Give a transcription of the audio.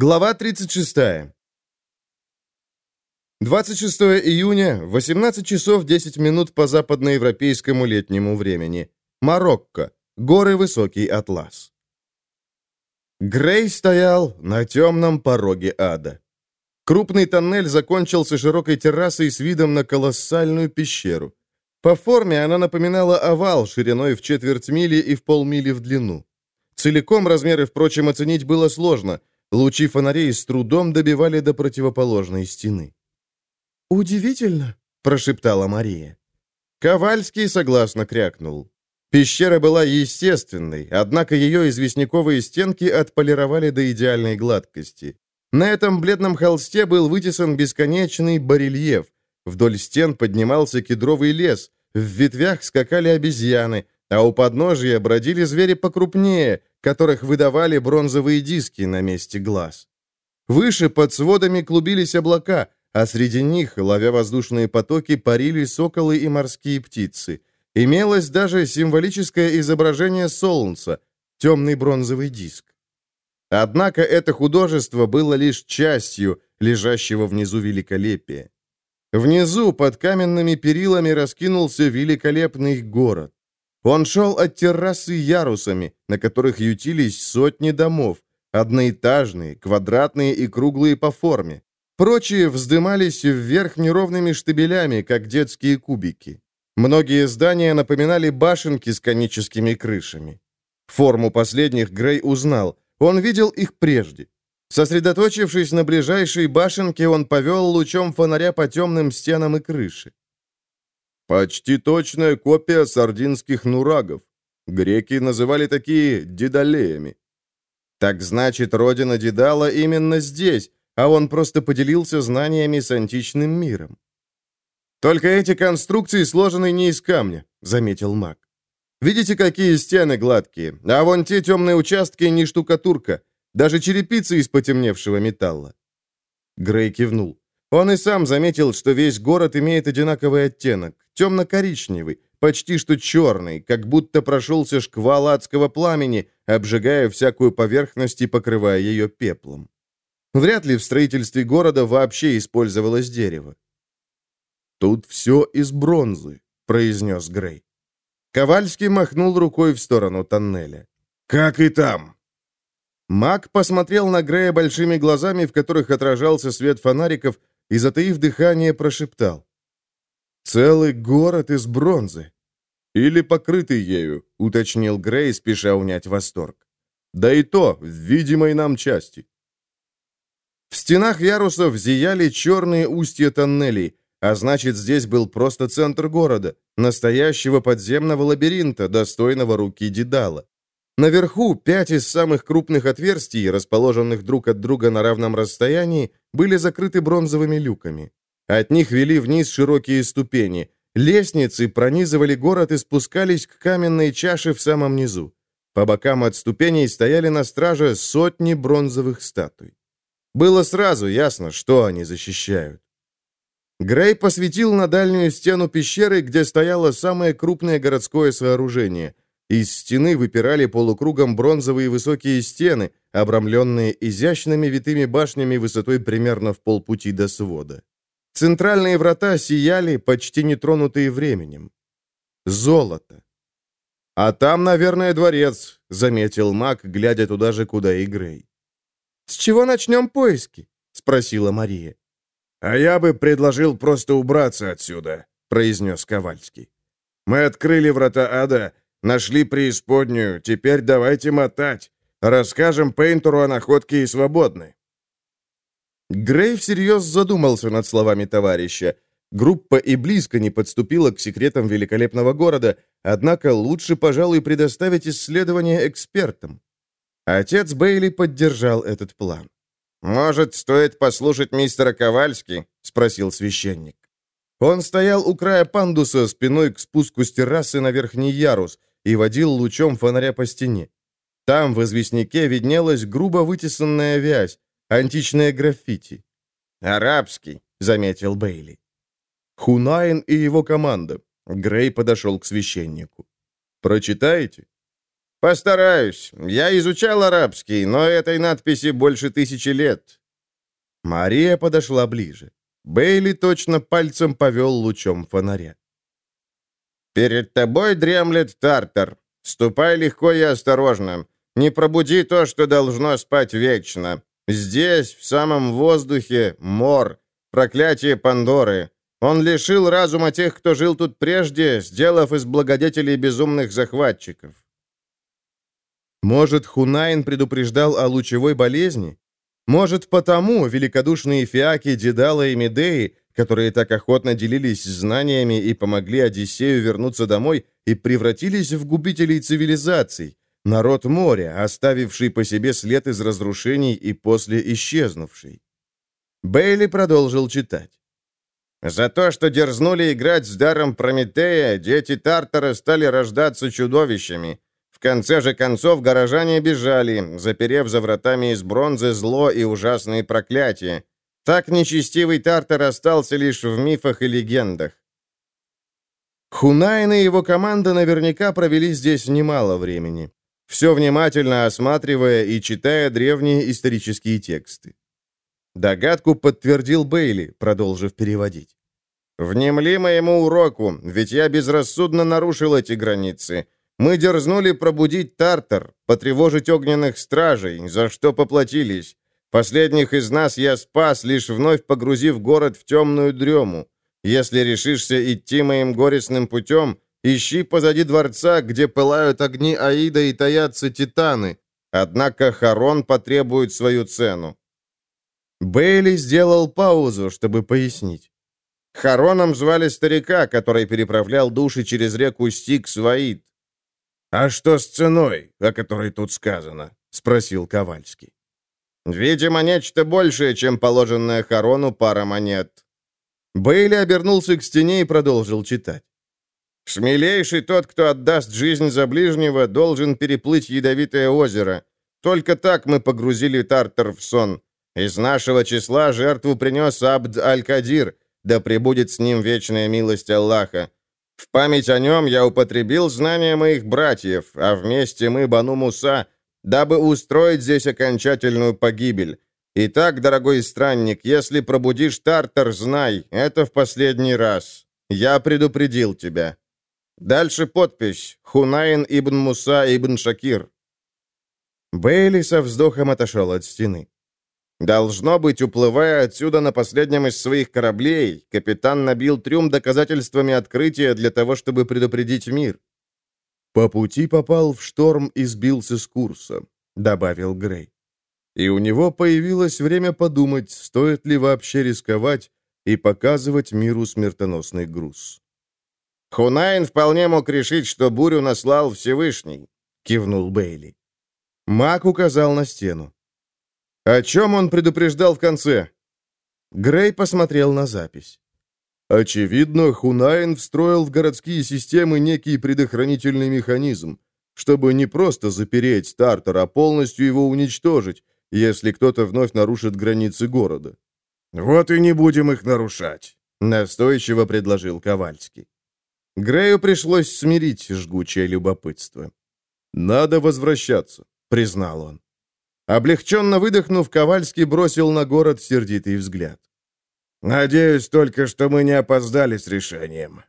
Глава 36. 26 июня, 18 часов 10 минут по западноевропейскому летнему времени. Марокко. Горы Высокий Атлас. Грей стоял на темном пороге ада. Крупный тоннель закончился широкой террасой с видом на колоссальную пещеру. По форме она напоминала овал шириной в четверть мили и в полмили в длину. Целиком размеры, впрочем, оценить было сложно. Лучи фонарей с трудом добивали до противоположной стены. «Удивительно», — прошептала Мария. Ковальский согласно крякнул. Пещера была естественной, однако ее известняковые стенки отполировали до идеальной гладкости. На этом бледном холсте был вытесан бесконечный барельеф. Вдоль стен поднимался кедровый лес, в ветвях скакали обезьяны, а у подножия бродили звери покрупнее, которых выдавали бронзовые диски на месте глаз. Выше под сводами клубились облака, а среди них, ловя воздушные потоки, парили соколы и морские птицы. Имелось даже символическое изображение солнца, темный бронзовый диск. Однако это художество было лишь частью лежащего внизу великолепия. Внизу, под каменными перилами, раскинулся великолепный город. Он шел от террасы ярусами, на которых ютились сотни домов, одноэтажные, квадратные и круглые по форме. Прочие вздымались вверх неровными штабелями, как детские кубики. Многие здания напоминали башенки с коническими крышами. Форму последних Грей узнал. Он видел их прежде. Сосредоточившись на ближайшей башенке, он повел лучом фонаря по темным стенам и крыше. Почти точная копия сардинских нурагов. Греки называли такие дедалеями. Так значит, родина Дедала именно здесь, а он просто поделился знаниями с античным миром. «Только эти конструкции сложены не из камня», — заметил маг. «Видите, какие стены гладкие, а вон те темные участки не штукатурка, даже черепица из потемневшего металла». Грей кивнул. Он и сам заметил, что весь город имеет одинаковый оттенок, темно-коричневый, почти что черный, как будто прошелся шквал адского пламени, обжигая всякую поверхность и покрывая ее пеплом. Вряд ли в строительстве города вообще использовалось дерево. «Тут все из бронзы», — произнес Грей. Ковальский махнул рукой в сторону тоннеля. «Как и там!» Маг посмотрел на Грея большими глазами, в которых отражался свет фонариков, и, затаив дыхание, прошептал. «Целый город из бронзы!» «Или покрытый ею», — уточнил Грей, спеша унять восторг. «Да и то в видимой нам части». В стенах ярусов зияли черные устья тоннелей, а значит, здесь был просто центр города, настоящего подземного лабиринта, достойного руки Дедала. Наверху пять из самых крупных отверстий, расположенных друг от друга на равном расстоянии, были закрыты бронзовыми люками. От них вели вниз широкие ступени. Лестницы пронизывали город и спускались к каменной чаше в самом низу. По бокам от ступеней стояли на страже сотни бронзовых статуй. Было сразу ясно, что они защищают. Грей посветил на дальнюю стену пещеры, где стояло самое крупное городское сооружение. Из стены выпирали полукругом бронзовые высокие стены, обрамленные изящными витыми башнями высотой примерно в полпути до свода. Центральные врата сияли, почти нетронутые временем. Золото. «А там, наверное, дворец», — заметил маг, глядя туда же, куда и Грей. «С чего начнем поиски?» — спросила Мария. «А я бы предложил просто убраться отсюда», — произнес Ковальский. «Мы открыли врата ада, нашли преисподнюю, теперь давайте мотать. Расскажем Пейнтеру о находке и свободны». Грей всерьез задумался над словами товарища. Группа и близко не подступила к секретам великолепного города, однако лучше, пожалуй, предоставить исследование экспертам. Отец Бейли поддержал этот план. «Может, стоит послушать мистера Ковальски?» — спросил священник. Он стоял у края пандуса спиной к спуску с террасы на верхний ярус и водил лучом фонаря по стене. Там, в известняке, виднелась грубо вытесанная вязь, античное граффити. «Арабский», — заметил Бейли. Хунаин и его команда. Грей подошел к священнику. «Прочитаете?» «Постараюсь. Я изучал арабский, но этой надписи больше тысячи лет». Мария подошла ближе. Бейли точно пальцем повел лучом фонаря. «Перед тобой дремлет Тартар. Ступай легко и осторожно. Не пробуди то, что должно спать вечно. Здесь, в самом воздухе, мор, проклятие Пандоры. Он лишил разума тех, кто жил тут прежде, сделав из благодетелей безумных захватчиков. Может, Хунайн предупреждал о лучевой болезни? Может, потому великодушные фиаки Дедала и Медеи, которые так охотно делились знаниями и помогли Одиссею вернуться домой, и превратились в губителей цивилизаций, народ моря, оставивший по себе след из разрушений и после исчезнувший. Бейли продолжил читать. За то, что дерзнули играть с даром Прометея, дети Тартара стали рождаться чудовищами. В конце же концов горожане бежали, заперев за вратами из бронзы зло и ужасные проклятия. Так нечестивый Тартар остался лишь в мифах и легендах. Хунайн и его команда наверняка провели здесь немало времени, все внимательно осматривая и читая древние исторические тексты. Догадку подтвердил Бейли, продолжив переводить. «Внемли моему уроку, ведь я безрассудно нарушил эти границы. Мы дерзнули пробудить Тартар, потревожить огненных стражей, за что поплатились. Последних из нас я спас, лишь вновь погрузив город в темную дрему. Если решишься идти моим горестным путем, ищи позади дворца, где пылают огни Аида и таятся титаны. Однако Харон потребует свою цену. Бейли сделал паузу, чтобы пояснить. Хароном звали старика, который переправлял души через реку Стикс в. «А что с ценой, о которой тут сказано?» — спросил Ковальский. «Видимо, нечто большее, чем положенное Харону пара монет». Бейли обернулся к стене и продолжил читать. «Смелейший тот, кто отдаст жизнь за ближнего, должен переплыть ядовитое озеро. Только так мы погрузили Тартар в сон. Из нашего числа жертву принес Абд Аль-Кадир, да пребудет с ним вечная милость Аллаха. В память о нем я употребил знания моих братьев, а вместе мы, Бану Муса, дабы устроить здесь окончательную погибель. Итак, дорогой странник, если пробудишь Тартар, знай, это в последний раз. Я предупредил тебя. Дальше подпись «Хунайн ибн Муса ибн Шакир». Бейли со вздохом отошел от стены. Должно быть, уплывая отсюда на последнем из своих кораблей, капитан набил трюм доказательствами открытия для того, чтобы предупредить мир. «По пути попал в шторм и сбился с курса», — добавил Грей. И у него появилось время подумать, стоит ли вообще рисковать и показывать миру смертоносный груз. «Хунайн вполне мог решить, что бурю наслал Всевышний», — кивнул Бейли. Мак указал на стену. О чем он предупреждал в конце? Грей посмотрел на запись. Очевидно, Хунайн встроил в городские системы некий предохранительный механизм, чтобы не просто запереть стартер, а полностью его уничтожить, если кто-то вновь нарушит границы города. «Вот и не будем их нарушать», — настойчиво предложил Ковальский. Грею пришлось смирить жгучее любопытство. «Надо возвращаться», — признал он. Облегченно выдохнув, Ковальский бросил на город сердитый взгляд. «Надеюсь только, что мы не опоздали с решением».